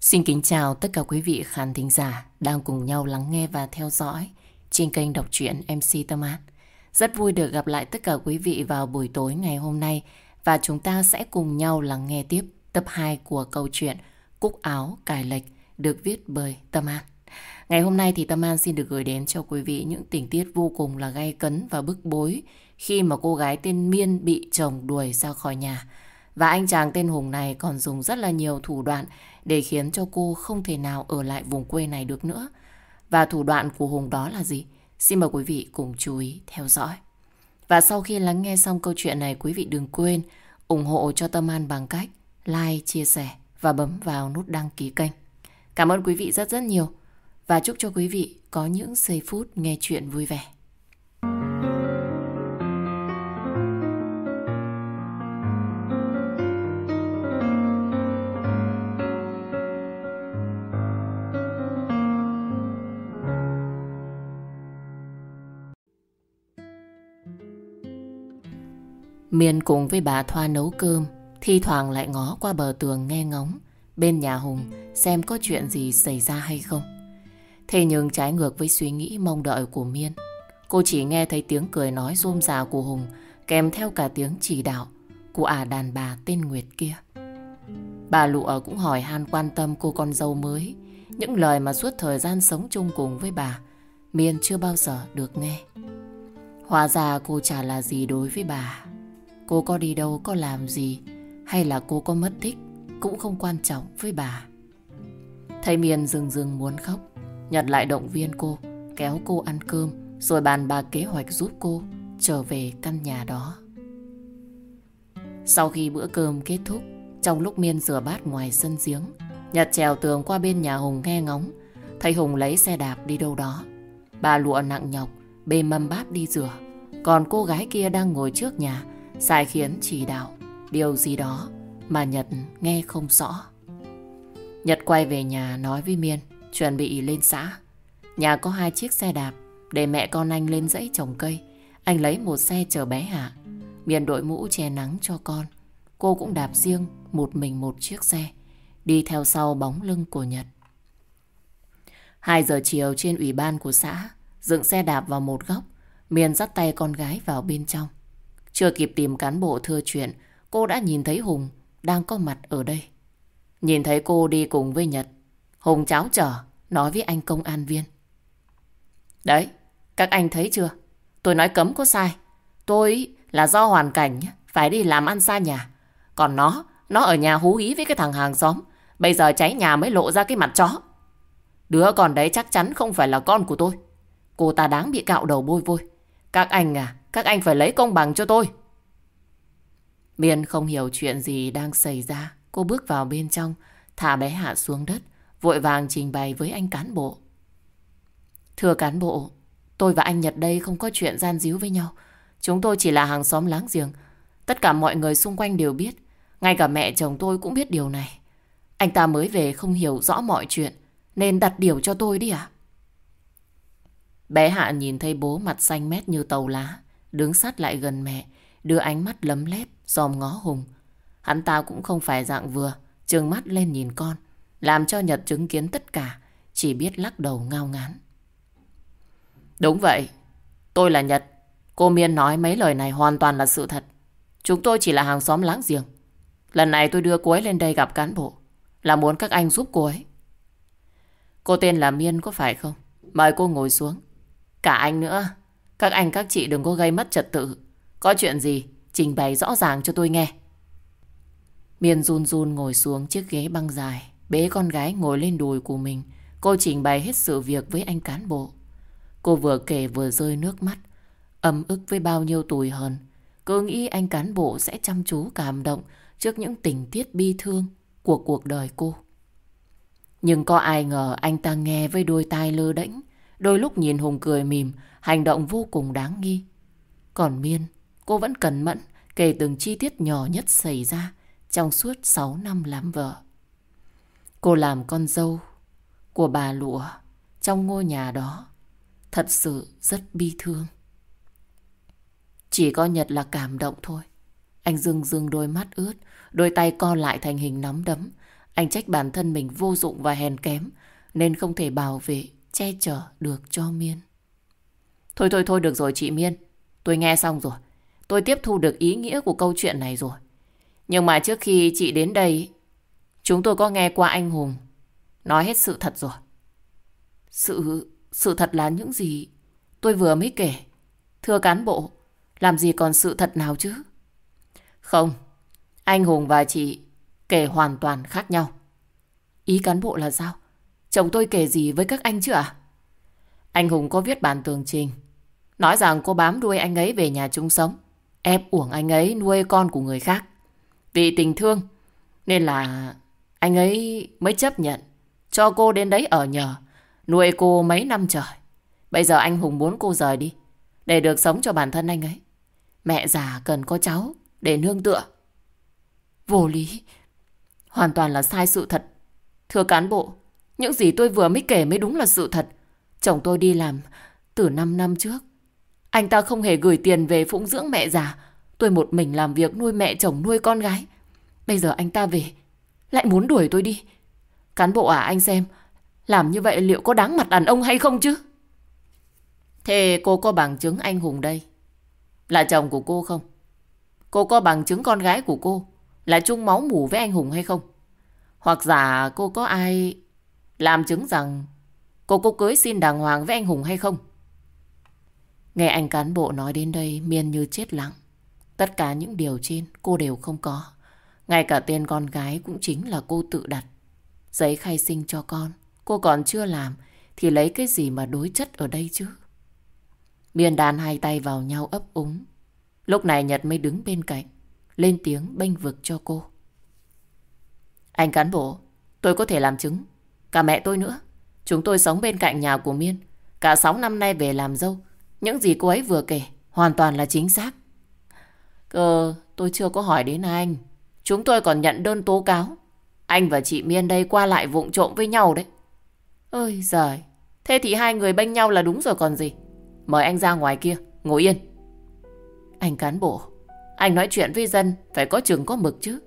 Xin kính chào tất cả quý vị khán thính giả đang cùng nhau lắng nghe và theo dõi trên kênh đọc truyện MC Tâm An. Rất vui được gặp lại tất cả quý vị vào buổi tối ngày hôm nay và chúng ta sẽ cùng nhau lắng nghe tiếp tập 2 của câu chuyện Cúc áo cài lệch được viết bởi Tâm An. Ngày hôm nay thì Tâm An xin được gửi đến cho quý vị những tình tiết vô cùng là gay cấn và bức bối khi mà cô gái tên Miên bị chồng đuổi ra khỏi nhà. Và anh chàng tên Hùng này còn dùng rất là nhiều thủ đoạn để khiến cho cô không thể nào ở lại vùng quê này được nữa. Và thủ đoạn của Hùng đó là gì? Xin mời quý vị cùng chú ý theo dõi. Và sau khi lắng nghe xong câu chuyện này, quý vị đừng quên ủng hộ cho Tâm An bằng cách like, chia sẻ và bấm vào nút đăng ký kênh. Cảm ơn quý vị rất rất nhiều và chúc cho quý vị có những giây phút nghe chuyện vui vẻ. Miên cùng với bà Thoa nấu cơm, thi thoảng lại ngó qua bờ tường nghe ngóng bên nhà Hùng xem có chuyện gì xảy ra hay không. Thế nhưng trái ngược với suy nghĩ mong đợi của Miên, cô chỉ nghe thấy tiếng cười nói rôm rà của Hùng kèm theo cả tiếng chỉ đạo của ả đàn bà tên Nguyệt kia. Bà Lụa cũng hỏi han quan tâm cô con dâu mới, những lời mà suốt thời gian sống chung cùng với bà, Miên chưa bao giờ được nghe. Hóa ra cô chả là gì đối với bà. Cô có đi đâu, có làm gì, hay là cô có mất thích cũng không quan trọng với bà. Thầy Miền rừng rừng muốn khóc, Nhật lại động viên cô, kéo cô ăn cơm, rồi bàn bà kế hoạch giúp cô trở về căn nhà đó. Sau khi bữa cơm kết thúc, trong lúc Miên rửa bát ngoài sân giếng, Nhật trèo tường qua bên nhà Hùng nghe ngóng, thấy Hùng lấy xe đạp đi đâu đó. Bà lụa nặng nhọc, bê mâm bát đi rửa, còn cô gái kia đang ngồi trước nhà, sai khiến chỉ đạo điều gì đó mà Nhật nghe không rõ. Nhật quay về nhà nói với Miên, chuẩn bị lên xã. Nhà có hai chiếc xe đạp, để mẹ con anh lên dãy trồng cây. Anh lấy một xe chở bé Hạ. Miên đội mũ che nắng cho con. Cô cũng đạp riêng, một mình một chiếc xe. Đi theo sau bóng lưng của Nhật. hai giờ chiều trên ủy ban của xã, dựng xe đạp vào một góc. Miên dắt tay con gái vào bên trong. Chưa kịp tìm cán bộ thưa chuyện, cô đã nhìn thấy Hùng đang có mặt ở đây. Nhìn thấy cô đi cùng với Nhật, Hùng cháo trở, nói với anh công an viên. Đấy, các anh thấy chưa? Tôi nói cấm có sai. Tôi là do hoàn cảnh phải đi làm ăn xa nhà. Còn nó, nó ở nhà hú ý với cái thằng hàng xóm. Bây giờ cháy nhà mới lộ ra cái mặt chó. Đứa con đấy chắc chắn không phải là con của tôi. Cô ta đáng bị cạo đầu bôi vôi. Các anh à, các anh phải lấy công bằng cho tôi. Miên không hiểu chuyện gì đang xảy ra. Cô bước vào bên trong, thả bé Hạ xuống đất, vội vàng trình bày với anh cán bộ. Thưa cán bộ, tôi và anh Nhật đây không có chuyện gian díu với nhau. Chúng tôi chỉ là hàng xóm láng giềng. Tất cả mọi người xung quanh đều biết. Ngay cả mẹ chồng tôi cũng biết điều này. Anh ta mới về không hiểu rõ mọi chuyện, nên đặt điều cho tôi đi ạ. Bé Hạ nhìn thấy bố mặt xanh mét như tàu lá, đứng sát lại gần mẹ, đưa ánh mắt lấm lét, dòm ngó Hùng. Hắn ta cũng không phải dạng vừa, trừng mắt lên nhìn con, làm cho Nhật chứng kiến tất cả, chỉ biết lắc đầu ngao ngán. Đúng vậy, tôi là Nhật. Cô Miên nói mấy lời này hoàn toàn là sự thật. Chúng tôi chỉ là hàng xóm láng giềng. Lần này tôi đưa cô ấy lên đây gặp cán bộ, là muốn các anh giúp cô ấy. Cô tên là Miên có phải không? Mời cô ngồi xuống. Cả anh nữa. À? Các anh các chị đừng có gây mất trật tự. Có chuyện gì, trình bày rõ ràng cho tôi nghe. Miên run run ngồi xuống chiếc ghế băng dài, bế con gái ngồi lên đùi của mình. Cô trình bày hết sự việc với anh cán bộ. Cô vừa kể vừa rơi nước mắt, ấm ức với bao nhiêu tủi hờn. Cứ nghĩ anh cán bộ sẽ chăm chú cảm động trước những tình tiết bi thương của cuộc đời cô. Nhưng có ai ngờ anh ta nghe với đôi tai lơ đễnh, đôi lúc nhìn Hùng cười mỉm, hành động vô cùng đáng nghi. Còn Miên, cô vẫn cẩn mẫn kể từng chi tiết nhỏ nhất xảy ra trong suốt 6 năm làm vợ. Cô làm con dâu của bà Lụa trong ngôi nhà đó thật sự rất bi thương. Chỉ có Nhật là cảm động thôi. Anh dưng dưng đôi mắt ướt, đôi tay co lại thành hình nắm đấm. Anh trách bản thân mình vô dụng và hèn kém nên không thể bảo vệ, che chở được cho Miên. Thôi thôi thôi được rồi chị Miên. Tôi nghe xong rồi. Tôi tiếp thu được ý nghĩa của câu chuyện này rồi. Nhưng mà trước khi chị đến đây, chúng tôi có nghe qua anh Hùng nói hết sự thật rồi. Sự... sự thật là những gì tôi vừa mới kể. Thưa cán bộ, làm gì còn sự thật nào chứ? Không, anh Hùng và chị kể hoàn toàn khác nhau. Ý cán bộ là sao? Chồng tôi kể gì với các anh chứ ạ? Anh Hùng có viết bản tường trình. Nói rằng cô bám đuôi anh ấy về nhà chung sống. Ép uổng anh ấy nuôi con của người khác. Vì tình thương. Nên là anh ấy mới chấp nhận. Cho cô đến đấy ở nhờ. Nuôi cô mấy năm trời. Bây giờ anh Hùng muốn cô rời đi. Để được sống cho bản thân anh ấy. Mẹ già cần có cháu để nương tựa. Vô lý. Hoàn toàn là sai sự thật. Thưa cán bộ, những gì tôi vừa mới kể mới đúng là sự thật. Chồng tôi đi làm từ 5 năm trước. Anh ta không hề gửi tiền về phụng dưỡng mẹ già. Tôi một mình làm việc nuôi mẹ chồng nuôi con gái. Bây giờ anh ta về, lại muốn đuổi tôi đi. Cán bộ à anh xem, làm như vậy liệu có đáng mặt đàn ông hay không chứ? Thế cô có bằng chứng anh Hùng đây? Là chồng của cô không? Cô có bằng chứng con gái của cô là chung máu mủ với anh Hùng hay không? Hoặc giả cô có ai làm chứng rằng cô có cưới xin đàng hoàng với anh Hùng hay không? Nghe anh cán bộ nói đến đây miên như chết lặng. Tất cả những điều trên cô đều không có. Ngay cả tên con gái cũng chính là cô tự đặt. Giấy khai sinh cho con, cô còn chưa làm thì lấy cái gì mà đối chất ở đây chứ? Miên đàn hai tay vào nhau ấp úng. Lúc này Nhật mới đứng bên cạnh, lên tiếng bênh vực cho cô. Anh cán bộ, tôi có thể làm chứng. Cả mẹ tôi nữa. Chúng tôi sống bên cạnh nhà của Miên. Cả 6 năm nay về làm dâu. Những gì cô ấy vừa kể hoàn toàn là chính xác. Cơ, tôi chưa có hỏi đến anh. Chúng tôi còn nhận đơn tố cáo. Anh và chị Miên đây qua lại vụng trộm với nhau đấy. Ơi giời, thế thì hai người bênh nhau là đúng rồi còn gì. Mời anh ra ngoài kia, ngồi yên. Anh cán bộ, anh nói chuyện với dân phải có chừng có mực chứ.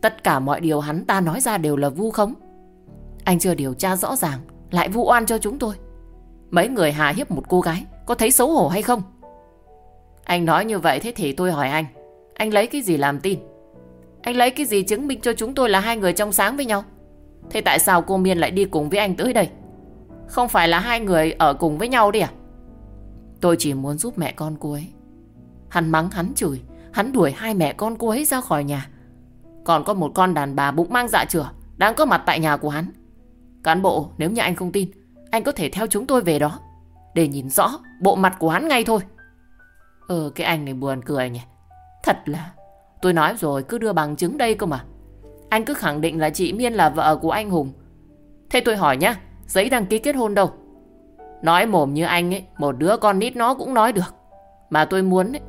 Tất cả mọi điều hắn ta nói ra đều là vu khống. Anh chưa điều tra rõ ràng, lại vu oan cho chúng tôi. Mấy người hà hiếp một cô gái, có thấy xấu hổ hay không? Anh nói như vậy thế thì tôi hỏi anh, anh lấy cái gì làm tin? Anh lấy cái gì chứng minh cho chúng tôi là hai người trong sáng với nhau? Thế tại sao cô Miên lại đi cùng với anh tới đây? Không phải là hai người ở cùng với nhau đi à? Tôi chỉ muốn giúp mẹ con cô ấy. Hắn mắng hắn chửi, hắn đuổi hai mẹ con cô ấy ra khỏi nhà. Còn có một con đàn bà bụng mang dạ chửa đang có mặt tại nhà của hắn. Cán bộ, nếu như anh không tin, anh có thể theo chúng tôi về đó. Để nhìn rõ bộ mặt của hắn ngay thôi. Ờ, cái anh này buồn cười nhỉ. Thật là, tôi nói rồi cứ đưa bằng chứng đây cơ mà. Anh cứ khẳng định là chị Miên là vợ của anh Hùng. Thế tôi hỏi nhá, giấy đăng ký kết hôn đâu? Nói mồm như anh ấy, một đứa con nít nó cũng nói được. Mà tôi muốn ấy,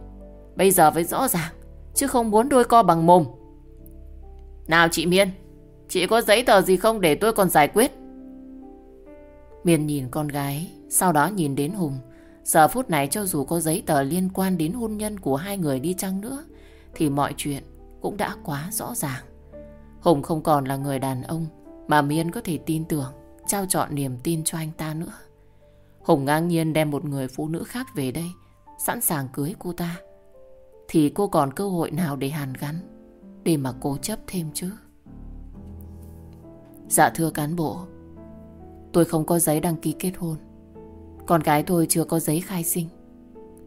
bây giờ phải rõ ràng, chứ không muốn đôi co bằng mồm. Nào chị Miên, chị có giấy tờ gì không để tôi còn giải quyết? Miên nhìn con gái, sau đó nhìn đến Hùng. Giờ phút này cho dù có giấy tờ liên quan đến hôn nhân của hai người đi chăng nữa, thì mọi chuyện cũng đã quá rõ ràng. Hùng không còn là người đàn ông mà Miên có thể tin tưởng, trao chọn niềm tin cho anh ta nữa. Hùng ngang nhiên đem một người phụ nữ khác về đây, sẵn sàng cưới cô ta. Thì cô còn cơ hội nào để hàn gắn, để mà cố chấp thêm chứ? Dạ thưa cán bộ, tôi không có giấy đăng ký kết hôn. Con gái tôi chưa có giấy khai sinh.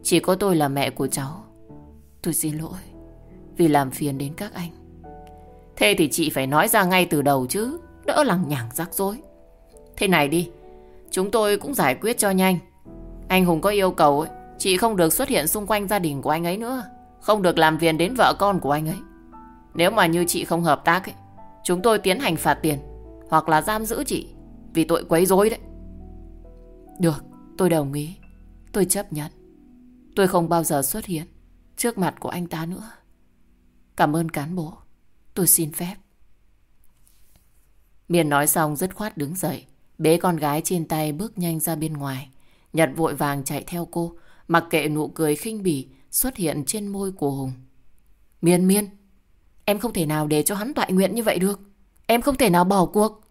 Chỉ có tôi là mẹ của cháu. Tôi xin lỗi vì làm phiền đến các anh. Thế thì chị phải nói ra ngay từ đầu chứ, đỡ lằng nhằng rắc rối. Thế này đi, chúng tôi cũng giải quyết cho nhanh. Anh Hùng có yêu cầu ấy, chị không được xuất hiện xung quanh gia đình của anh ấy nữa. Không được làm phiền đến vợ con của anh ấy. Nếu mà như chị không hợp tác ấy, chúng tôi tiến hành phạt tiền hoặc là giam giữ chị vì tội quấy rối đấy. Được, tôi đồng ý. Tôi chấp nhận. Tôi không bao giờ xuất hiện trước mặt của anh ta nữa. Cảm ơn cán bộ. Tôi xin phép. Miền nói xong dứt khoát đứng dậy. Bế con gái trên tay bước nhanh ra bên ngoài. Nhật vội vàng chạy theo cô. Mặc kệ nụ cười khinh bỉ xuất hiện trên môi của Hùng. Miên miên. Em không thể nào để cho hắn toại nguyện như vậy được. Em không thể nào bỏ cuộc.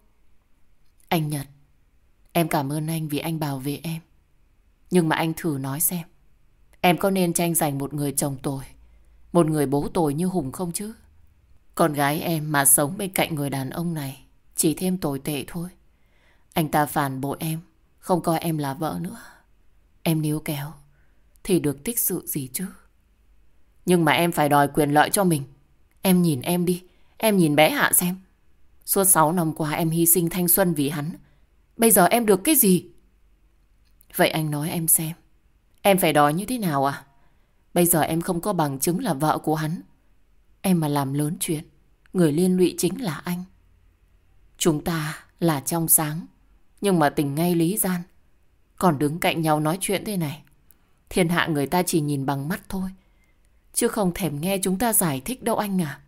Anh Nhật, em cảm ơn anh vì anh bảo vệ em. Nhưng mà anh thử nói xem, em có nên tranh giành một người chồng tồi, một người bố tồi như Hùng không chứ? Con gái em mà sống bên cạnh người đàn ông này chỉ thêm tồi tệ thôi. Anh ta phản bội em, không coi em là vợ nữa. Em níu kéo, thì được tích sự gì chứ? Nhưng mà em phải đòi quyền lợi cho mình. Em nhìn em đi, em nhìn bé Hạ xem. Suốt 6 năm qua em hy sinh thanh xuân vì hắn. Bây giờ em được cái gì? Vậy anh nói em xem. Em phải đòi như thế nào à? Bây giờ em không có bằng chứng là vợ của hắn. Em mà làm lớn chuyện, người liên lụy chính là anh. Chúng ta là trong sáng, nhưng mà tình ngay lý gian. Còn đứng cạnh nhau nói chuyện thế này. Thiên hạ người ta chỉ nhìn bằng mắt thôi. Chứ không thèm nghe chúng ta giải thích đâu anh à.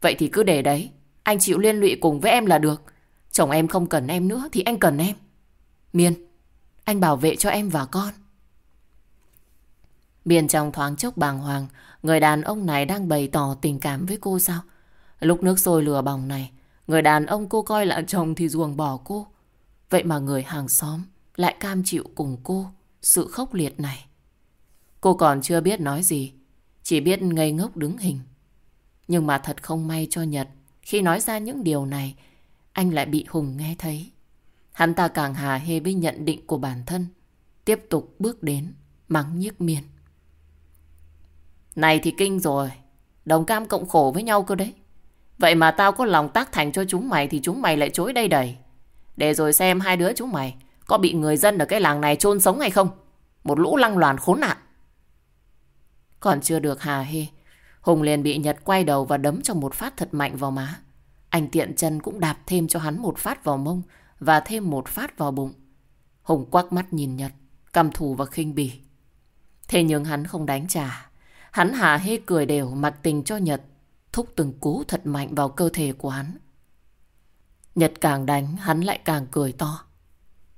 Vậy thì cứ để đấy. Anh chịu liên lụy cùng với em là được. Chồng em không cần em nữa thì anh cần em. Miên, anh bảo vệ cho em và con. Biên trong thoáng chốc bàng hoàng, người đàn ông này đang bày tỏ tình cảm với cô sao? Lúc nước sôi lửa bỏng này, người đàn ông cô coi là chồng thì ruồng bỏ cô. Vậy mà người hàng xóm lại cam chịu cùng cô sự khốc liệt này. Cô còn chưa biết nói gì, chỉ biết ngây ngốc đứng hình. Nhưng mà thật không may cho Nhật, khi nói ra những điều này, anh lại bị Hùng nghe thấy. Hắn ta càng hà hê với nhận định của bản thân, tiếp tục bước đến, mắng nhiếc miên. Này thì kinh rồi, đồng cam cộng khổ với nhau cơ đấy. Vậy mà tao có lòng tác thành cho chúng mày thì chúng mày lại chối đây đầy. Để rồi xem hai đứa chúng mày có bị người dân ở cái làng này chôn sống hay không. Một lũ lăng loàn khốn nạn. Còn chưa được hà hê, Hùng liền bị Nhật quay đầu và đấm cho một phát thật mạnh vào má. Anh tiện chân cũng đạp thêm cho hắn một phát vào mông và thêm một phát vào bụng. Hùng quắc mắt nhìn Nhật, căm thù và khinh bỉ. Thế nhưng hắn không đánh trả. Hắn hà hê cười đều mặc tình cho Nhật, thúc từng cú thật mạnh vào cơ thể của hắn. Nhật càng đánh, hắn lại càng cười to.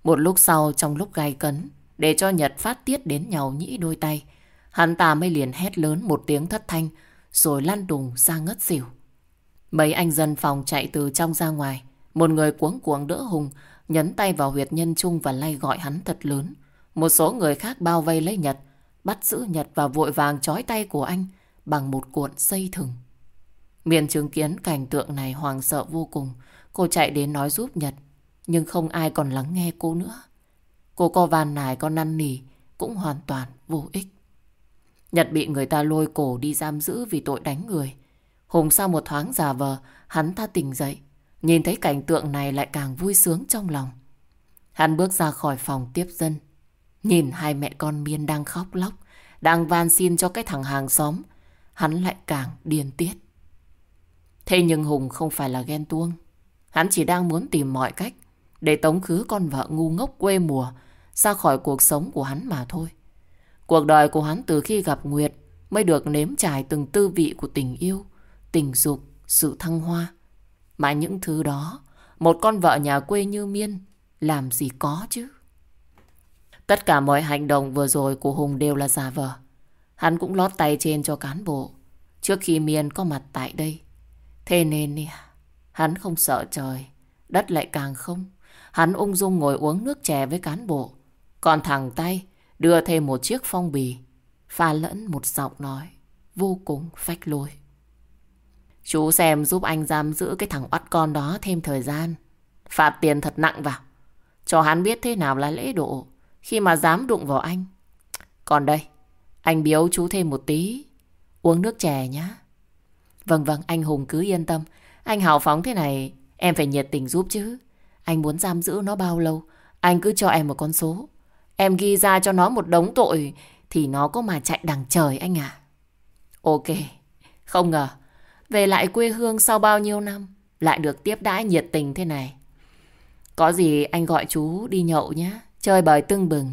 Một lúc sau, trong lúc gai cấn, để cho Nhật phát tiết đến nhau nhĩ đôi tay, hắn ta mới liền hét lớn một tiếng thất thanh, rồi lăn đùng ra ngất xỉu. Mấy anh dân phòng chạy từ trong ra ngoài, một người cuống cuồng đỡ Hùng, nhấn tay vào huyệt nhân trung và lay gọi hắn thật lớn. Một số người khác bao vây lấy Nhật, bắt giữ Nhật và vội vàng trói tay của anh bằng một cuộn dây thừng. Miền chứng kiến cảnh tượng này hoàng sợ vô cùng, cô chạy đến nói giúp Nhật, nhưng không ai còn lắng nghe cô nữa. Cô co van nài con năn nỉ cũng hoàn toàn vô ích. Nhật bị người ta lôi cổ đi giam giữ vì tội đánh người. Hùng sau một thoáng giả vờ, hắn ta tỉnh dậy. Nhìn thấy cảnh tượng này lại càng vui sướng trong lòng. Hắn bước ra khỏi phòng tiếp dân. Nhìn hai mẹ con Miên đang khóc lóc, đang van xin cho cái thằng hàng xóm. Hắn lại càng điên tiết. Thế nhưng Hùng không phải là ghen tuông. Hắn chỉ đang muốn tìm mọi cách để tống khứ con vợ ngu ngốc quê mùa ra khỏi cuộc sống của hắn mà thôi. Cuộc đời của hắn từ khi gặp Nguyệt mới được nếm trải từng tư vị của tình yêu, tình dục, sự thăng hoa. Mà những thứ đó, một con vợ nhà quê như Miên làm gì có chứ. Tất cả mọi hành động vừa rồi của Hùng đều là giả vờ. Hắn cũng lót tay trên cho cán bộ trước khi Miên có mặt tại đây. Thế nên hắn không sợ trời, đất lại càng không. Hắn ung dung ngồi uống nước chè với cán bộ. Còn thằng tay đưa thêm một chiếc phong bì, pha lẫn một giọng nói vô cùng phách lối. Chú xem giúp anh giam giữ cái thằng oắt con đó thêm thời gian. Phạt tiền thật nặng vào. Cho hắn biết thế nào là lễ độ khi mà dám đụng vào anh. Còn đây, anh biếu chú thêm một tí. Uống nước chè nhá. Vâng vâng, anh Hùng cứ yên tâm. Anh hào phóng thế này, em phải nhiệt tình giúp chứ. Anh muốn giam giữ nó bao lâu, anh cứ cho em một con số. Em ghi ra cho nó một đống tội thì nó có mà chạy đằng trời anh à. Ok, không ngờ về lại quê hương sau bao nhiêu năm lại được tiếp đãi nhiệt tình thế này. Có gì anh gọi chú đi nhậu nhé, chơi bời tưng bừng.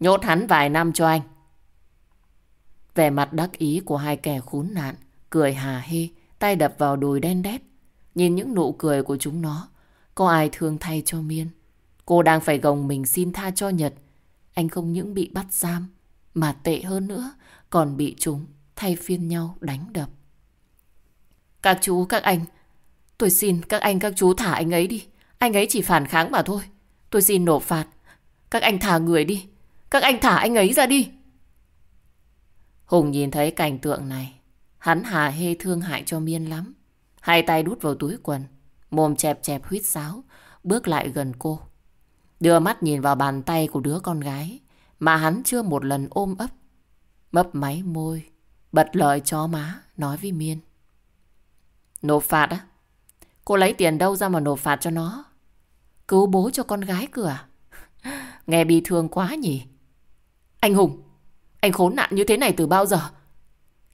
Nhốt hắn vài năm cho anh. Vẻ mặt đắc ý của hai kẻ khốn nạn, cười hà hê, tay đập vào đùi đen đét. Nhìn những nụ cười của chúng nó, có ai thương thay cho Miên. Cô đang phải gồng mình xin tha cho Nhật. Anh không những bị bắt giam, mà tệ hơn nữa, còn bị chúng thay phiên nhau đánh đập. Các chú, các anh, Tôi xin các anh các chú thả anh ấy đi. Anh ấy chỉ phản kháng mà thôi. Tôi xin nộp phạt. Các anh thả người đi. Các anh thả anh ấy ra đi. Hùng nhìn thấy cảnh tượng này. Hắn hà hê thương hại cho Miên lắm. Hai tay đút vào túi quần. Mồm chẹp chẹp huyết sáo. Bước lại gần cô. Đưa mắt nhìn vào bàn tay của đứa con gái. Mà hắn chưa một lần ôm ấp. Mấp máy môi. Bật lời cho má. Nói với Miên. Nộp phạt á? Cô lấy tiền đâu ra mà nộp phạt cho nó? Cứu bố cho con gái cửa à? Nghe bị thương quá nhỉ? Anh Hùng, anh khốn nạn như thế này từ bao giờ?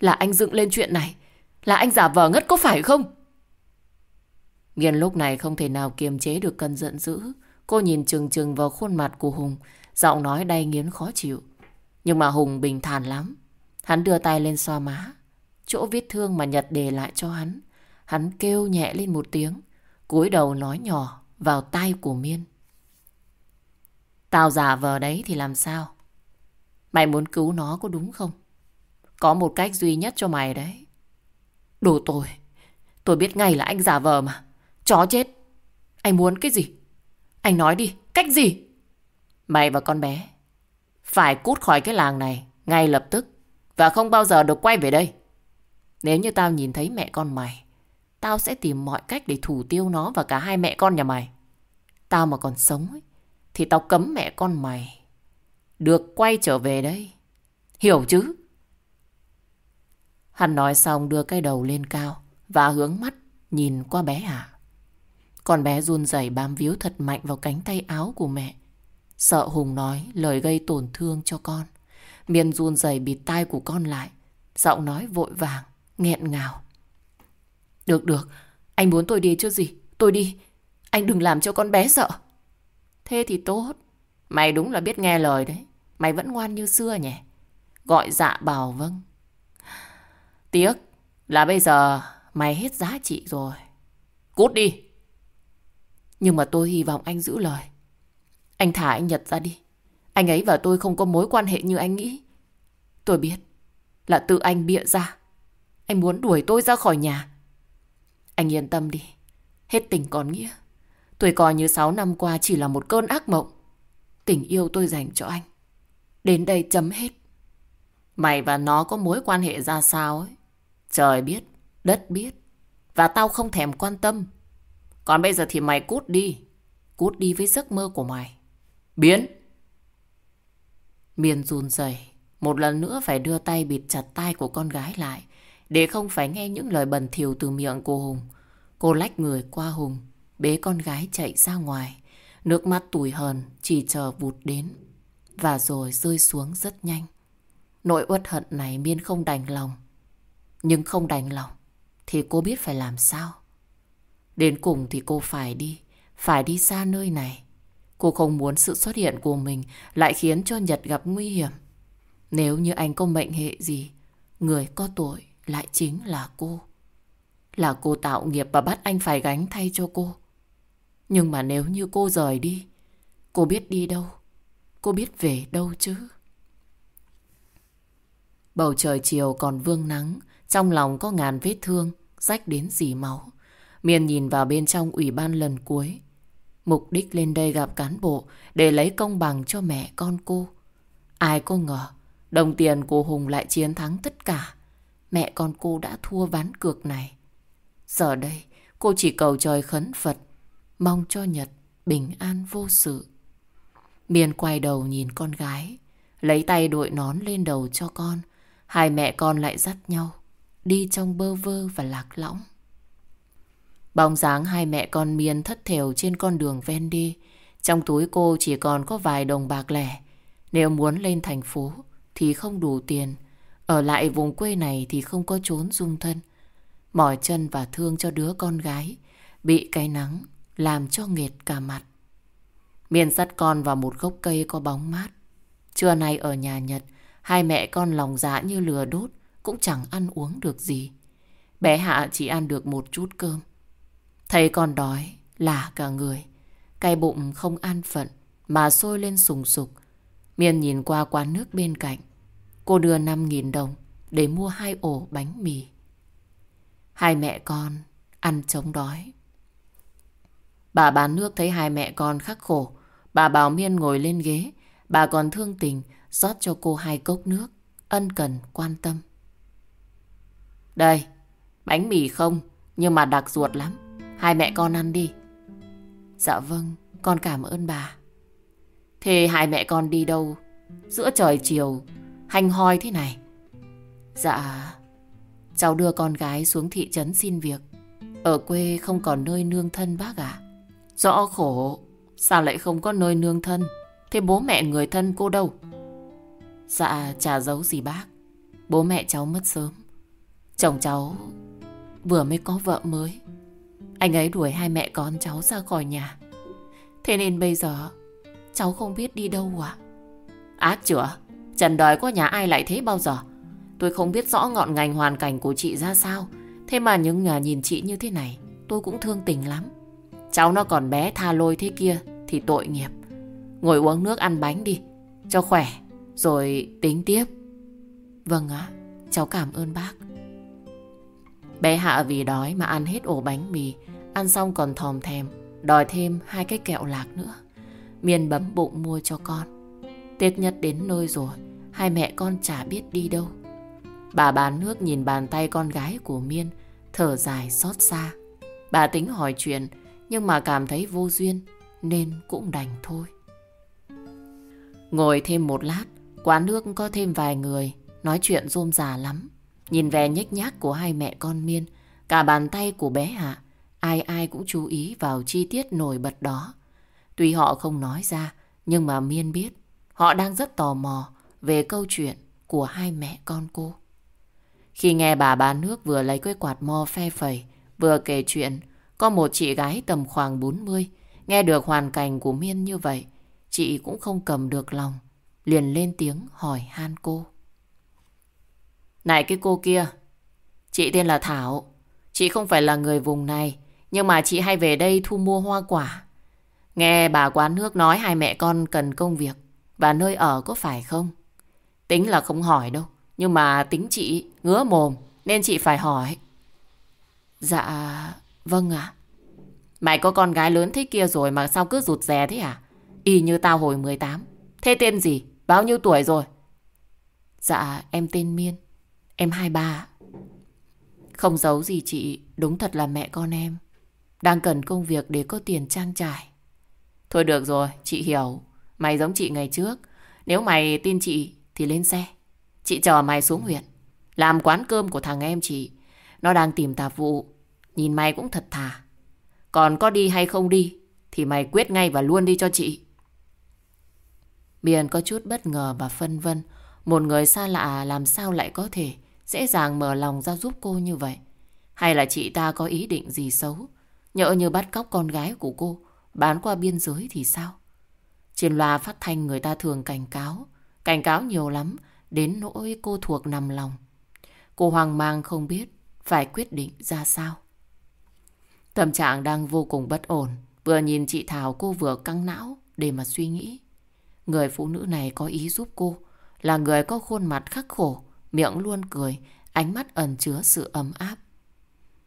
Là anh dựng lên chuyện này, là anh giả vờ ngất có phải không? Nghiên lúc này không thể nào kiềm chế được cơn giận dữ. Cô nhìn chừng chừng vào khuôn mặt của Hùng, giọng nói đay nghiến khó chịu. Nhưng mà Hùng bình thản lắm. Hắn đưa tay lên xoa má, chỗ vết thương mà Nhật để lại cho hắn. Hắn kêu nhẹ lên một tiếng, cúi đầu nói nhỏ vào tai của Miên. Tao giả vờ đấy thì làm sao? Mày muốn cứu nó có đúng không? Có một cách duy nhất cho mày đấy. Đồ tồi, Tôi biết ngay là anh giả vờ mà. Chó chết. Anh muốn cái gì? Anh nói đi. Cách gì? Mày và con bé. Phải cút khỏi cái làng này. Ngay lập tức. Và không bao giờ được quay về đây. Nếu như tao nhìn thấy mẹ con mày. Tao sẽ tìm mọi cách để thủ tiêu nó và cả hai mẹ con nhà mày. Tao mà còn sống ấy, thì tao cấm mẹ con mày được quay trở về đây. Hiểu chứ? Hắn nói xong đưa cái đầu lên cao và hướng mắt nhìn qua bé Hạ. Con bé run rẩy bám víu thật mạnh vào cánh tay áo của mẹ. Sợ Hùng nói lời gây tổn thương cho con. Miên run rẩy bịt tai của con lại. Giọng nói vội vàng, nghẹn ngào. Được được, anh muốn tôi đi chứ gì. Tôi đi. Anh đừng làm cho con bé sợ. Thế thì tốt. Mày đúng là biết nghe lời đấy. Mày vẫn ngoan như xưa nhỉ? Gọi dạ bảo vâng. Tiếc là bây giờ mày hết giá trị rồi. Cút đi. Nhưng mà tôi hy vọng anh giữ lời. Anh thả anh Nhật ra đi. Anh ấy và tôi không có mối quan hệ như anh nghĩ. Tôi biết là tự anh bịa ra. Anh muốn đuổi tôi ra khỏi nhà. Anh yên tâm đi. Hết tình còn nghĩa. Tôi coi như 6 năm qua chỉ là một cơn ác mộng. Tình yêu tôi dành cho anh. Đến đây chấm hết. Mày và nó có mối quan hệ ra sao ấy? Trời biết, đất biết. Và tao không thèm quan tâm. Còn bây giờ thì mày cút đi. Cút đi với giấc mơ của mày. Biến! miền run rẩy Một lần nữa phải đưa tay bịt chặt tay của con gái lại. Để không phải nghe những lời bẩn thỉu từ miệng của Hùng. Cô lách người qua Hùng. Bế con gái chạy ra ngoài. Nước mắt tủi hờn chỉ chờ vụt đến và rồi rơi xuống rất nhanh. Nỗi uất hận này Miên không đành lòng. Nhưng không đành lòng thì cô biết phải làm sao. Đến cùng thì cô phải đi, phải đi xa nơi này. Cô không muốn sự xuất hiện của mình lại khiến cho Nhật gặp nguy hiểm. Nếu như anh có mệnh hệ gì, người có tội lại chính là cô. Là cô tạo nghiệp và bắt anh phải gánh thay cho cô. Nhưng mà nếu như cô rời đi, cô biết đi đâu? Cô biết về đâu chứ? Bầu trời chiều còn vương nắng, trong lòng có ngàn vết thương, rách đến dì máu. Miên nhìn vào bên trong ủy ban lần cuối. Mục đích lên đây gặp cán bộ để lấy công bằng cho mẹ con cô. Ai có ngờ, đồng tiền của Hùng lại chiến thắng tất cả. Mẹ con cô đã thua ván cược này. Giờ đây, cô chỉ cầu trời khấn Phật, mong cho Nhật bình an vô sự. Miên quay đầu nhìn con gái, lấy tay đội nón lên đầu cho con. Hai mẹ con lại dắt nhau, đi trong bơ vơ và lạc lõng. Bóng dáng hai mẹ con Miên thất thểu trên con đường ven đi. Trong túi cô chỉ còn có vài đồng bạc lẻ. Nếu muốn lên thành phố thì không đủ tiền. Ở lại vùng quê này thì không có trốn dung thân. Mỏi chân và thương cho đứa con gái. Bị cái nắng làm cho nghệt cả mặt. Miền dắt con vào một gốc cây có bóng mát. Trưa nay ở nhà Nhật, hai mẹ con lòng dạ như lừa đốt, cũng chẳng ăn uống được gì. Bé Hạ chỉ ăn được một chút cơm. Thấy con đói, lả cả người. Cái bụng không an phận, mà sôi lên sùng sục. Miên nhìn qua quán nước bên cạnh. Cô đưa 5.000 đồng để mua hai ổ bánh mì. Hai mẹ con ăn chống đói Bà bán nước thấy hai mẹ con khắc khổ. Bà bảo Miên ngồi lên ghế. Bà còn thương tình rót cho cô hai cốc nước. Ân cần, quan tâm. Đây, bánh mì không, nhưng mà đặc ruột lắm. Hai mẹ con ăn đi. Dạ vâng, con cảm ơn bà. Thế hai mẹ con đi đâu? Giữa trời chiều, hành hoi thế này. Dạ, cháu đưa con gái xuống thị trấn xin việc. Ở quê không còn nơi nương thân bác ạ. Rõ khổ, sao lại không có nơi nương thân? Thế bố mẹ người thân cô đâu? Dạ, chả giấu gì bác. Bố mẹ cháu mất sớm. Chồng cháu vừa mới có vợ mới. Anh ấy đuổi hai mẹ con cháu ra khỏi nhà. Thế nên bây giờ cháu không biết đi đâu à? Ác chữa, trần đời có nhà ai lại thế bao giờ? Tôi không biết rõ ngọn ngành hoàn cảnh của chị ra sao. Thế mà những nhà nhìn chị như thế này, tôi cũng thương tình lắm. Cháu nó còn bé tha lôi thế kia thì tội nghiệp. Ngồi uống nước ăn bánh đi, cho khỏe, rồi tính tiếp. Vâng ạ, cháu cảm ơn bác. Bé Hạ vì đói mà ăn hết ổ bánh mì, ăn xong còn thòm thèm, đòi thêm hai cái kẹo lạc nữa. miền bấm bụng mua cho con. Tết nhất đến nơi rồi, hai mẹ con chả biết đi đâu. Bà bán nước nhìn bàn tay con gái của Miên, thở dài xót xa. Bà tính hỏi chuyện, nhưng mà cảm thấy vô duyên, nên cũng đành thôi. Ngồi thêm một lát, quán nước có thêm vài người, nói chuyện rôm rà lắm. Nhìn vẻ nhếch nhác của hai mẹ con Miên, cả bàn tay của bé Hạ, ai ai cũng chú ý vào chi tiết nổi bật đó. Tuy họ không nói ra, nhưng mà Miên biết, họ đang rất tò mò về câu chuyện của hai mẹ con cô. Khi nghe bà bán nước vừa lấy cái quạt mo phe phẩy, vừa kể chuyện, có một chị gái tầm khoảng 40, nghe được hoàn cảnh của Miên như vậy, chị cũng không cầm được lòng, liền lên tiếng hỏi han cô. Này cái cô kia, chị tên là Thảo, chị không phải là người vùng này, nhưng mà chị hay về đây thu mua hoa quả. Nghe bà quán nước nói hai mẹ con cần công việc và nơi ở có phải không? Tính là không hỏi đâu, nhưng mà tính chị ngứa mồm nên chị phải hỏi. Dạ, vâng ạ. Mày có con gái lớn thế kia rồi mà sao cứ rụt rè thế à? Y như tao hồi 18. Thế tên gì? Bao nhiêu tuổi rồi? Dạ, em tên Miên. Em 23. Không giấu gì chị, đúng thật là mẹ con em. Đang cần công việc để có tiền trang trải. Thôi được rồi, chị hiểu. Mày giống chị ngày trước. Nếu mày tin chị thì lên xe. Chị chờ mày xuống huyện. Làm quán cơm của thằng em chị. Nó đang tìm tạp vụ. Nhìn mày cũng thật thà. Còn có đi hay không đi, thì mày quyết ngay và luôn đi cho chị. Miền có chút bất ngờ và phân vân. Một người xa lạ làm sao lại có thể dễ dàng mở lòng ra giúp cô như vậy? Hay là chị ta có ý định gì xấu? Nhỡ như bắt cóc con gái của cô, bán qua biên giới thì sao? Trên loa phát thanh người ta thường cảnh cáo. Cảnh cáo nhiều lắm đến nỗi cô thuộc nằm lòng. Cô hoang mang không biết phải quyết định ra sao. Tâm trạng đang vô cùng bất ổn. Vừa nhìn chị Thảo cô vừa căng não để mà suy nghĩ. Người phụ nữ này có ý giúp cô. Là người có khuôn mặt khắc khổ, miệng luôn cười, ánh mắt ẩn chứa sự ấm áp.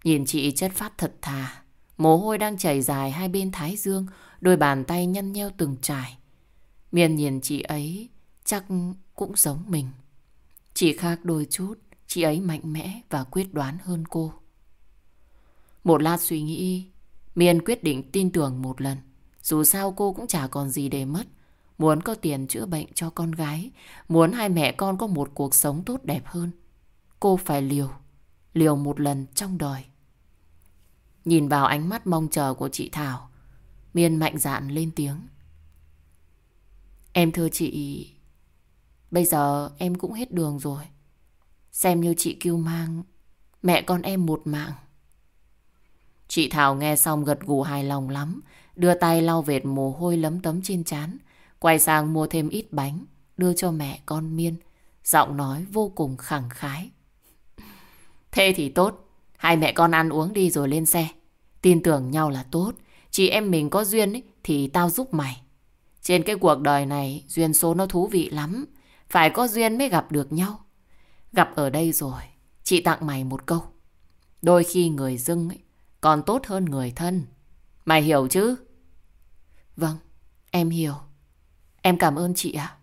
Nhìn chị chất phát thật thà. Mồ hôi đang chảy dài hai bên thái dương, đôi bàn tay nhăn nheo từng trải. Miền nhìn chị ấy chắc cũng giống mình. Chỉ khác đôi chút, chị ấy mạnh mẽ và quyết đoán hơn cô. Một lát suy nghĩ, Miên quyết định tin tưởng một lần. Dù sao cô cũng chả còn gì để mất. Muốn có tiền chữa bệnh cho con gái, muốn hai mẹ con có một cuộc sống tốt đẹp hơn. Cô phải liều, liều một lần trong đời. Nhìn vào ánh mắt mong chờ của chị Thảo, Miên mạnh dạn lên tiếng. Em thưa chị, bây giờ em cũng hết đường rồi. Xem như chị kêu mang mẹ con em một mạng. Chị Thảo nghe xong gật gù hài lòng lắm, đưa tay lau vệt mồ hôi lấm tấm trên trán, quay sang mua thêm ít bánh, đưa cho mẹ con Miên, giọng nói vô cùng khẳng khái. Thế thì tốt, hai mẹ con ăn uống đi rồi lên xe. Tin tưởng nhau là tốt, chị em mình có duyên ấy, thì tao giúp mày. Trên cái cuộc đời này, duyên số nó thú vị lắm, phải có duyên mới gặp được nhau. Gặp ở đây rồi, chị tặng mày một câu. Đôi khi người dưng ấy, còn tốt hơn người thân. Mày hiểu chứ? Vâng, em hiểu. Em cảm ơn chị ạ.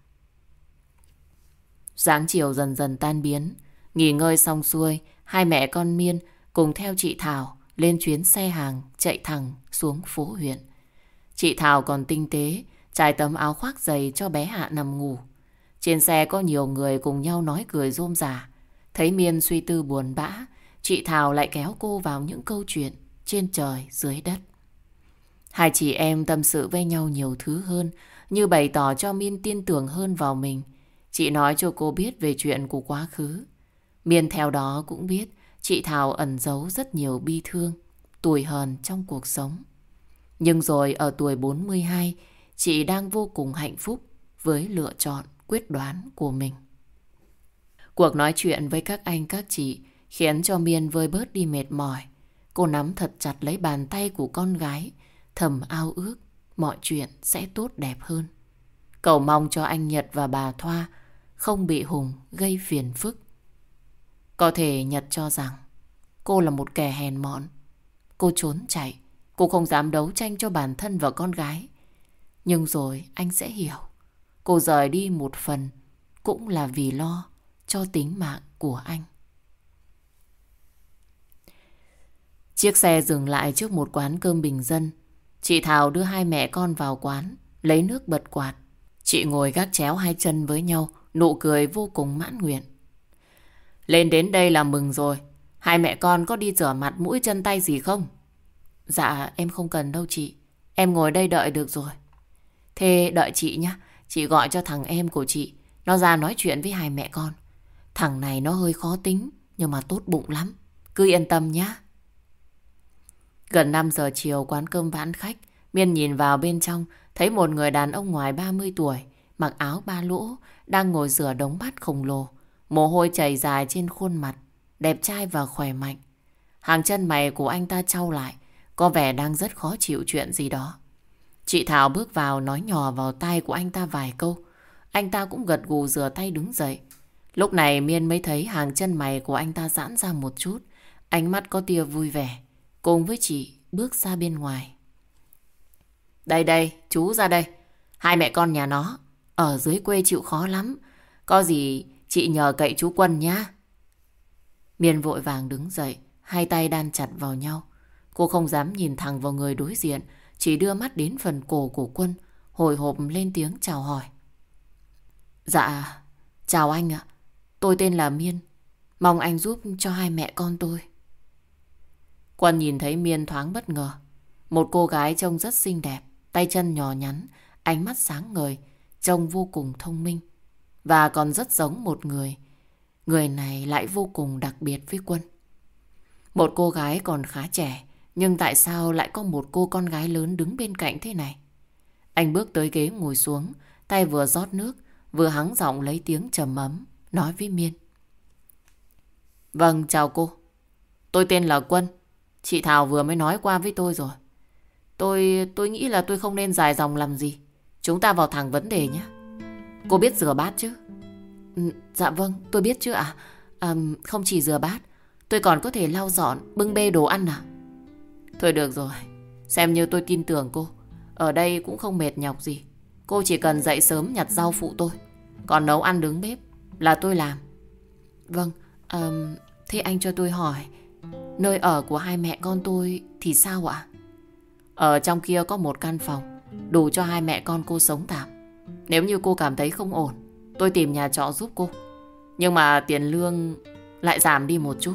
Sáng chiều dần dần tan biến. Nghỉ ngơi xong xuôi, hai mẹ con Miên cùng theo chị Thảo lên chuyến xe hàng chạy thẳng xuống phố huyện. Chị Thảo còn tinh tế, trải tấm áo khoác dày cho bé Hạ nằm ngủ. Trên xe có nhiều người cùng nhau nói cười rôm rả. Thấy Miên suy tư buồn bã, chị Thảo lại kéo cô vào những câu chuyện trên trời dưới đất. Hai chị em tâm sự với nhau nhiều thứ hơn, như bày tỏ cho Miên tin tưởng hơn vào mình. Chị nói cho cô biết về chuyện của quá khứ. Miên theo đó cũng biết chị Thảo ẩn giấu rất nhiều bi thương, tuổi hờn trong cuộc sống. Nhưng rồi ở tuổi 42, chị đang vô cùng hạnh phúc với lựa chọn quyết đoán của mình. Cuộc nói chuyện với các anh các chị khiến cho Miên vơi bớt đi mệt mỏi. Cô nắm thật chặt lấy bàn tay của con gái, thầm ao ước mọi chuyện sẽ tốt đẹp hơn. Cầu mong cho anh Nhật và bà Thoa không bị Hùng gây phiền phức. Có thể Nhật cho rằng cô là một kẻ hèn mọn. Cô trốn chạy, cô không dám đấu tranh cho bản thân và con gái. Nhưng rồi anh sẽ hiểu. Cô rời đi một phần cũng là vì lo cho tính mạng của anh. Chiếc xe dừng lại trước một quán cơm bình dân. Chị Thảo đưa hai mẹ con vào quán, lấy nước bật quạt. Chị ngồi gác chéo hai chân với nhau, nụ cười vô cùng mãn nguyện. Lên đến đây là mừng rồi. Hai mẹ con có đi rửa mặt mũi chân tay gì không? Dạ em không cần đâu chị. Em ngồi đây đợi được rồi. Thế đợi chị nhé. Chị gọi cho thằng em của chị. Nó ra nói chuyện với hai mẹ con. Thằng này nó hơi khó tính. Nhưng mà tốt bụng lắm. Cứ yên tâm nhá Gần 5 giờ chiều, quán cơm vãn khách. Miên nhìn vào bên trong. Thấy một người đàn ông ngoài 30 tuổi. Mặc áo ba lỗ. Đang ngồi rửa đống bát khổng lồ. Mồ hôi chảy dài trên khuôn mặt. Đẹp trai và khỏe mạnh. Hàng chân mày của anh ta trao lại. Có vẻ đang rất khó chịu chuyện gì đó. Chị Thảo bước vào nói nhỏ vào tay của anh ta vài câu. Anh ta cũng gật gù rửa tay đứng dậy. Lúc này Miên mới thấy hàng chân mày của anh ta giãn ra một chút. Ánh mắt có tia vui vẻ. Cùng với chị bước ra bên ngoài. Đây đây, chú ra đây. Hai mẹ con nhà nó. Ở dưới quê chịu khó lắm. Có gì chị nhờ cậy chú Quân nhá. Miên vội vàng đứng dậy. Hai tay đan chặt vào nhau. Cô không dám nhìn thẳng vào người đối diện. Chỉ đưa mắt đến phần cổ của Quân. Hồi hộp lên tiếng chào hỏi. Dạ, chào anh ạ. Tôi tên là Miên. Mong anh giúp cho hai mẹ con tôi. Quân nhìn thấy Miên thoáng bất ngờ. Một cô gái trông rất xinh đẹp, tay chân nhỏ nhắn, ánh mắt sáng ngời, trông vô cùng thông minh. Và còn rất giống một người. Người này lại vô cùng đặc biệt với Quân. Một cô gái còn khá trẻ, nhưng tại sao lại có một cô con gái lớn đứng bên cạnh thế này? Anh bước tới ghế ngồi xuống, tay vừa rót nước, vừa hắng giọng lấy tiếng trầm ấm, nói với Miên. Vâng, chào cô. Tôi tên là Quân. Chị Thảo vừa mới nói qua với tôi rồi. Tôi tôi nghĩ là tôi không nên dài dòng làm gì. Chúng ta vào thẳng vấn đề nhé. Cô biết rửa bát chứ? Ừ, dạ vâng, tôi biết chứ ạ. À? không chỉ rửa bát, tôi còn có thể lau dọn, bưng bê đồ ăn à? Thôi được rồi, xem như tôi tin tưởng cô. Ở đây cũng không mệt nhọc gì. Cô chỉ cần dậy sớm nhặt rau phụ tôi. Còn nấu ăn đứng bếp là tôi làm. Vâng, um, thế anh cho tôi hỏi, nơi ở của hai mẹ con tôi thì sao ạ? Ở trong kia có một căn phòng, đủ cho hai mẹ con cô sống tạm. Nếu như cô cảm thấy không ổn, tôi tìm nhà trọ giúp cô. Nhưng mà tiền lương lại giảm đi một chút.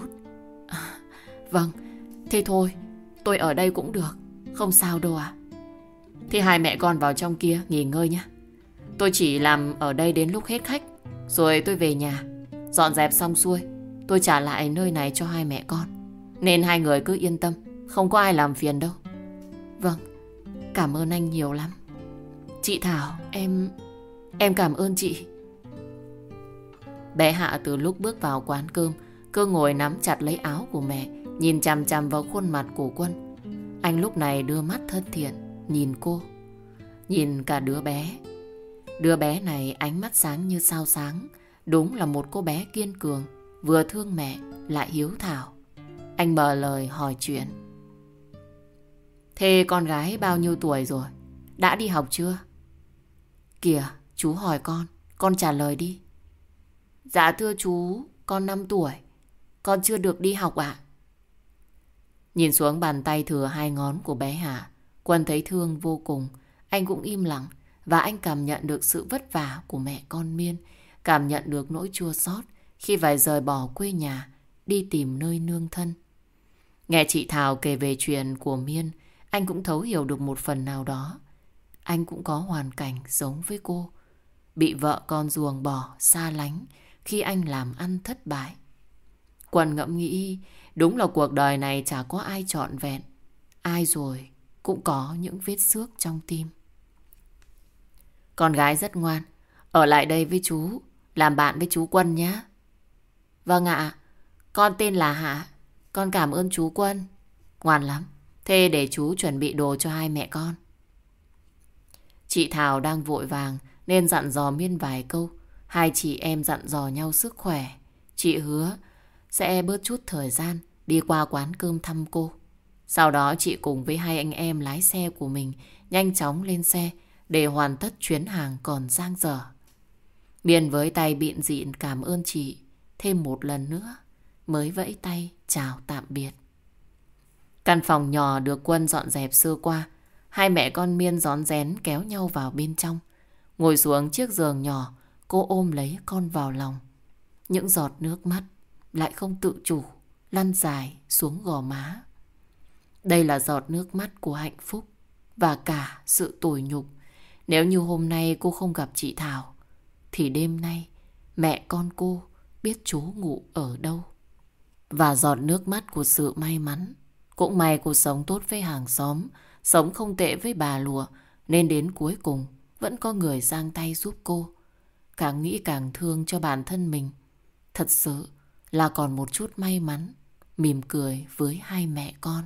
À, vâng, thế thôi, tôi ở đây cũng được, không sao đâu à. thì hai mẹ con vào trong kia nghỉ ngơi nhé. Tôi chỉ làm ở đây đến lúc hết khách, rồi tôi về nhà. Dọn dẹp xong xuôi, tôi trả lại nơi này cho hai mẹ con. Nên hai người cứ yên tâm, không có ai làm phiền đâu. Vâng, cảm ơn anh nhiều lắm. Chị Thảo, em... Em cảm ơn chị. Bé Hạ từ lúc bước vào quán cơm, cứ ngồi nắm chặt lấy áo của mẹ, nhìn chằm chằm vào khuôn mặt của Quân. Anh lúc này đưa mắt thân thiện, nhìn cô. Nhìn cả đứa bé. Đứa bé này ánh mắt sáng như sao sáng. Đúng là một cô bé kiên cường, vừa thương mẹ, lại hiếu thảo. Anh mở lời hỏi chuyện. Thế con gái bao nhiêu tuổi rồi? Đã đi học chưa? Kìa, chú hỏi con, con trả lời đi. Dạ thưa chú, con 5 tuổi. Con chưa được đi học ạ. Nhìn xuống bàn tay thừa hai ngón của bé Hà, Quân thấy thương vô cùng. Anh cũng im lặng và anh cảm nhận được sự vất vả của mẹ con Miên, cảm nhận được nỗi chua xót khi phải rời bỏ quê nhà, đi tìm nơi nương thân. Nghe chị Thảo kể về chuyện của Miên, anh cũng thấu hiểu được một phần nào đó. Anh cũng có hoàn cảnh giống với cô. Bị vợ con ruồng bỏ, xa lánh khi anh làm ăn thất bại. Quần ngẫm nghĩ, đúng là cuộc đời này chả có ai trọn vẹn. Ai rồi cũng có những vết xước trong tim. Con gái rất ngoan, ở lại đây với chú, làm bạn với chú Quân nhé. Vâng ạ, con tên là Hạ, con cảm ơn chú Quân. Ngoan lắm, thế để chú chuẩn bị đồ cho hai mẹ con. Chị Thảo đang vội vàng nên dặn dò Miên vài câu. Hai chị em dặn dò nhau sức khỏe. Chị hứa sẽ bớt chút thời gian đi qua quán cơm thăm cô. Sau đó chị cùng với hai anh em lái xe của mình nhanh chóng lên xe để hoàn tất chuyến hàng còn giang dở. Miên với tay bịn dịn cảm ơn chị thêm một lần nữa mới vẫy tay chào tạm biệt. Căn phòng nhỏ được quân dọn dẹp xưa qua Hai mẹ con Miên rón rén kéo nhau vào bên trong. Ngồi xuống chiếc giường nhỏ, cô ôm lấy con vào lòng. Những giọt nước mắt lại không tự chủ, lăn dài xuống gò má. Đây là giọt nước mắt của hạnh phúc và cả sự tủi nhục. Nếu như hôm nay cô không gặp chị Thảo, thì đêm nay mẹ con cô biết chú ngủ ở đâu. Và giọt nước mắt của sự may mắn. Cũng may cô sống tốt với hàng xóm, Sống không tệ với bà lùa Nên đến cuối cùng Vẫn có người giang tay giúp cô Càng nghĩ càng thương cho bản thân mình Thật sự là còn một chút may mắn Mỉm cười với hai mẹ con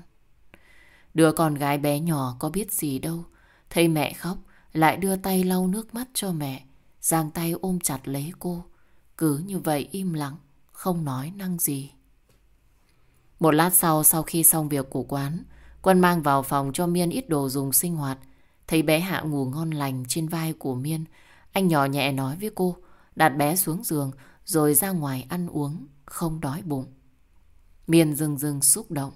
Đứa con gái bé nhỏ có biết gì đâu Thấy mẹ khóc Lại đưa tay lau nước mắt cho mẹ Giang tay ôm chặt lấy cô Cứ như vậy im lặng Không nói năng gì Một lát sau sau khi xong việc của quán Quân mang vào phòng cho Miên ít đồ dùng sinh hoạt. Thấy bé Hạ ngủ ngon lành trên vai của Miên. Anh nhỏ nhẹ nói với cô, đặt bé xuống giường rồi ra ngoài ăn uống, không đói bụng. Miên dưng dưng xúc động.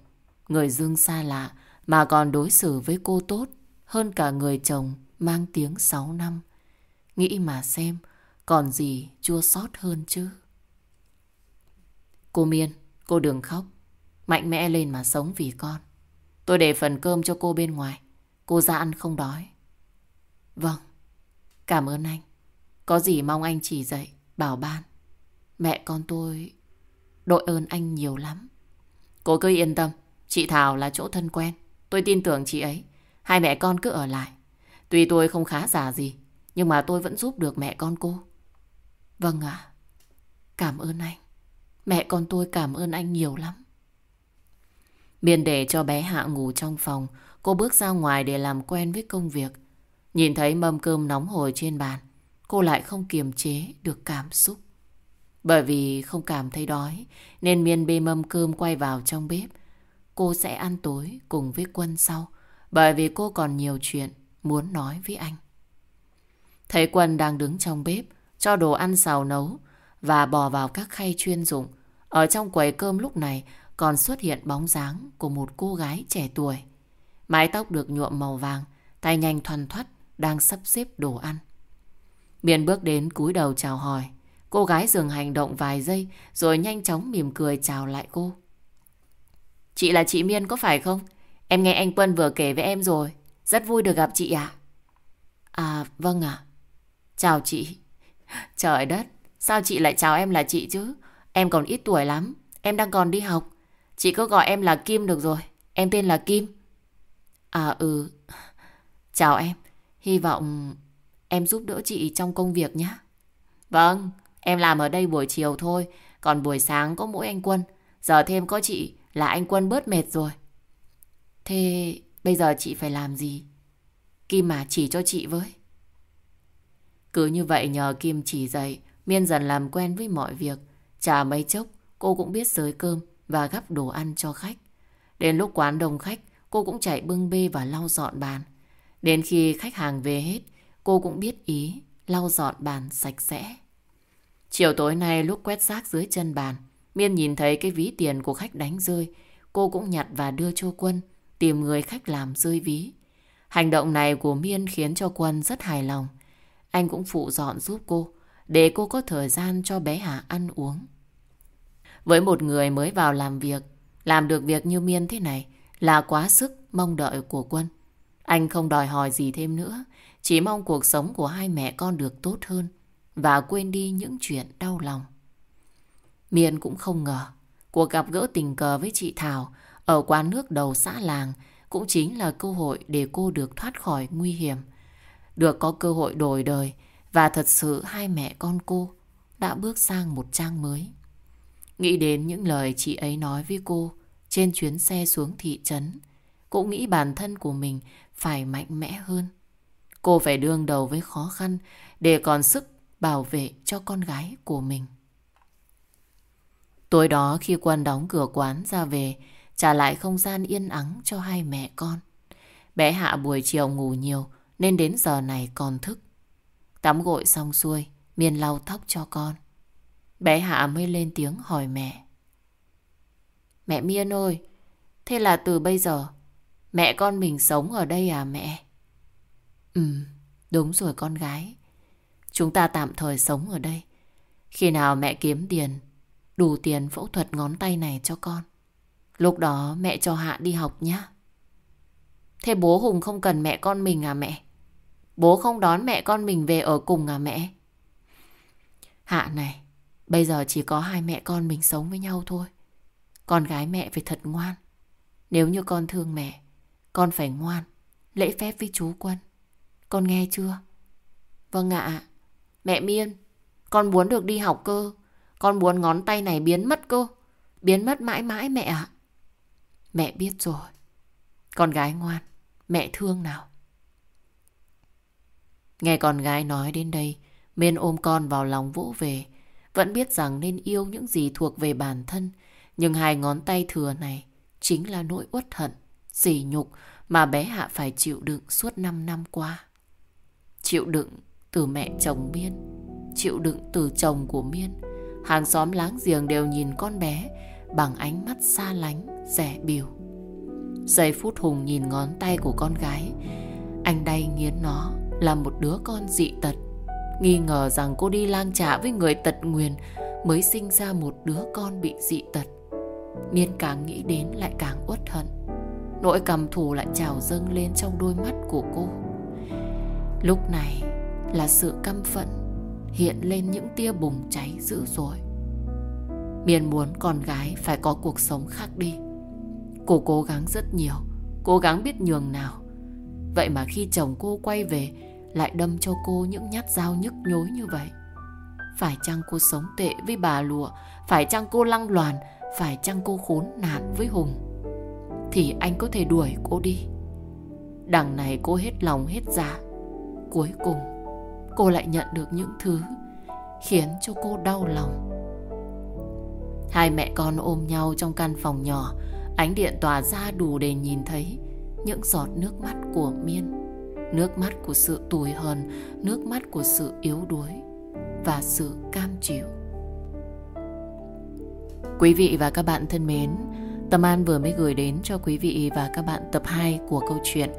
Người dưng xa lạ mà còn đối xử với cô tốt hơn cả người chồng mang tiếng 6 năm. Nghĩ mà xem, còn gì chua xót hơn chứ. Cô Miên, cô đừng khóc. Mạnh mẽ lên mà sống vì con. Tôi để phần cơm cho cô bên ngoài. Cô ra ăn không đói. Vâng, cảm ơn anh. Có gì mong anh chỉ dạy, bảo ban. Mẹ con tôi đội ơn anh nhiều lắm. Cô cứ yên tâm, chị Thảo là chỗ thân quen. Tôi tin tưởng chị ấy. Hai mẹ con cứ ở lại. Tuy tôi không khá giả gì, nhưng mà tôi vẫn giúp được mẹ con cô. Vâng ạ, cảm ơn anh. Mẹ con tôi cảm ơn anh nhiều lắm. biên để cho bé Hạ ngủ trong phòng, cô bước ra ngoài để làm quen với công việc. Nhìn thấy mâm cơm nóng hổi trên bàn, cô lại không kiềm chế được cảm xúc. Bởi vì không cảm thấy đói, nên Miên bê mâm cơm quay vào trong bếp. Cô sẽ ăn tối cùng với Quân sau, bởi vì cô còn nhiều chuyện muốn nói với anh. Thấy Quân đang đứng trong bếp, cho đồ ăn xào nấu và bỏ vào các khay chuyên dụng. Ở trong quầy cơm lúc này còn xuất hiện bóng dáng của một cô gái trẻ tuổi. Mái tóc được nhuộm màu vàng, tay nhanh thoăn thoắt, đang sắp xếp đồ ăn. Miền bước đến cúi đầu chào hỏi. Cô gái dừng hành động vài giây rồi nhanh chóng mỉm cười chào lại cô. Chị là chị Miên có phải không? Em nghe anh Quân vừa kể với em rồi. Rất vui được gặp chị ạ. À? vâng ạ. Chào chị. Trời đất, sao chị lại chào em là chị chứ? Em còn ít tuổi lắm, em đang còn đi học. Chị cứ gọi em là Kim được rồi. Em tên là Kim. À ừ. Chào em. Hy vọng em giúp đỡ chị trong công việc nhé. Vâng, em làm ở đây buổi chiều thôi. Còn buổi sáng có mỗi anh Quân. Giờ thêm có chị là anh Quân bớt mệt rồi. Thế bây giờ chị phải làm gì? Kim mà chỉ cho chị với. Cứ như vậy nhờ Kim chỉ dạy, Miên dần làm quen với mọi việc. Chả mấy chốc, cô cũng biết sới cơm và gắp đồ ăn cho khách. Đến lúc quán đông khách, cô cũng chạy bưng bê và lau dọn bàn. Đến khi khách hàng về hết, cô cũng biết ý lau dọn bàn sạch sẽ. Chiều tối nay lúc quét rác dưới chân bàn, Miên nhìn thấy cái ví tiền của khách đánh rơi. Cô cũng nhặt và đưa cho Quân, tìm người khách làm rơi ví. Hành động này của Miên khiến cho Quân rất hài lòng. Anh cũng phụ dọn giúp cô, để cô có thời gian cho bé Hà ăn uống. Với một người mới vào làm việc, làm được việc như Miên thế này là quá sức mong đợi của Quân. Anh không đòi hỏi gì thêm nữa, chỉ mong cuộc sống của hai mẹ con được tốt hơn và quên đi những chuyện đau lòng. Miên cũng không ngờ cuộc gặp gỡ tình cờ với chị Thảo ở quán nước đầu xã làng cũng chính là cơ hội để cô được thoát khỏi nguy hiểm. Được có cơ hội đổi đời và thật sự hai mẹ con cô đã bước sang một trang mới. Nghĩ đến những lời chị ấy nói với cô trên chuyến xe xuống thị trấn, cũng nghĩ bản thân của mình phải mạnh mẽ hơn. Cô phải đương đầu với khó khăn để còn sức bảo vệ cho con gái của mình. Tối đó khi Quân đóng cửa quán ra về, trả lại không gian yên ắng cho hai mẹ con. Bé Hạ buổi chiều ngủ nhiều nên đến giờ này còn thức. Tắm gội xong xuôi, Miên lau tóc cho con. Bé Hạ mới lên tiếng hỏi mẹ. Mẹ Miên ơi, thế là từ bây giờ mẹ con mình sống ở đây à mẹ? Ừ, đúng rồi con gái. Chúng ta tạm thời sống ở đây. Khi nào mẹ kiếm tiền, đủ tiền phẫu thuật ngón tay này cho con. Lúc đó mẹ cho Hạ đi học nhé. Thế bố Hùng không cần mẹ con mình à mẹ? Bố không đón mẹ con mình về ở cùng à mẹ? Hạ này, bây giờ chỉ có hai mẹ con mình sống với nhau thôi. Con gái mẹ phải thật ngoan. Nếu như con thương mẹ, con phải ngoan, lễ phép với chú Quân. Con nghe chưa? Vâng ạ. Mẹ Miên, con muốn được đi học cơ. Con muốn ngón tay này biến mất cơ. Biến mất mãi mãi mẹ ạ. Mẹ biết rồi. Con gái ngoan, mẹ thương nào. Nghe con gái nói đến đây, Miên ôm con vào lòng vỗ về. Vẫn biết rằng nên yêu những gì thuộc về bản thân. Nhưng hai ngón tay thừa này chính là nỗi uất hận, sỉ nhục mà bé Hạ phải chịu đựng suốt 5 năm qua. Chịu đựng từ mẹ chồng Miên, chịu đựng từ chồng của Miên. Hàng xóm láng giềng đều nhìn con bé bằng ánh mắt xa lánh, rẻ biểu. Giây phút Hùng nhìn ngón tay của con gái, anh đay nghiến nó là một đứa con dị tật. Nghi ngờ rằng cô đi lang trả với người tật nguyền mới sinh ra một đứa con bị dị tật. Miên càng nghĩ đến lại càng uất hận. Nỗi cầm thù lại trào dâng lên trong đôi mắt của cô. Lúc này là sự căm phẫn hiện lên những tia bùng cháy dữ dội. Miền muốn con gái phải có cuộc sống khác đi. Cô cố gắng rất nhiều, cố gắng biết nhường nào. Vậy mà khi chồng cô quay về lại đâm cho cô những nhát dao nhức nhối như vậy. Phải chăng cô sống tệ với bà lụa, phải chăng cô lăng loàn, phải chăng cô khốn nạn với Hùng. Thì anh có thể đuổi cô đi. Đằng này cô hết lòng hết dạ. Cuối cùng cô lại nhận được những thứ khiến cho cô đau lòng. Hai mẹ con ôm nhau trong căn phòng nhỏ, ánh điện tỏa ra đủ để nhìn thấy những giọt nước mắt của Miên. Nước mắt của sự tủi hờn, nước mắt của sự yếu đuối và sự cam chịu. Quý vị và các bạn thân mến, Tâm An vừa mới gửi đến cho quý vị và các bạn tập 2 của câu chuyện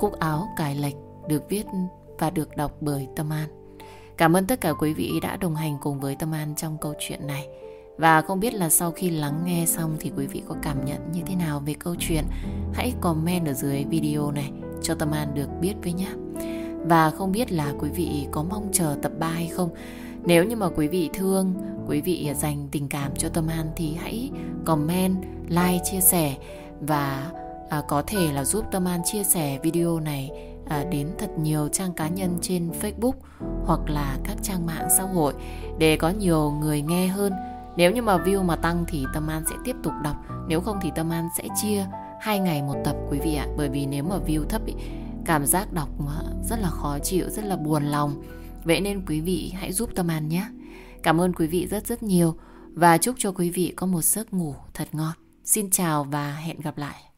Cúc áo cài lệch được viết và được đọc bởi Tâm An. Cảm ơn tất cả quý vị đã đồng hành cùng với Tâm An trong câu chuyện này. Và không biết là sau khi lắng nghe xong thì quý vị có cảm nhận như thế nào về câu chuyện Hãy comment ở dưới video này cho Tâm An được biết với nhé Và không biết là quý vị có mong chờ tập 3 hay không Nếu như mà quý vị thương, quý vị dành tình cảm cho Tâm An thì hãy comment, like, chia sẻ Và à, có thể là giúp Tâm An chia sẻ video này à, đến thật nhiều trang cá nhân trên Facebook hoặc là các trang mạng xã hội để có nhiều người nghe hơn. Nếu như mà view mà tăng thì Tâm An sẽ tiếp tục đọc Nếu không thì Tâm An sẽ chia hai ngày một tập quý vị ạ. Bởi vì nếu mà view thấp ý, cảm giác đọc rất là khó chịu, rất là buồn lòng. Vậy nên quý vị hãy giúp Tâm An nhé. Cảm ơn quý vị rất rất nhiều Và chúc cho quý vị có một giấc ngủ thật ngon. Xin chào và hẹn gặp lại.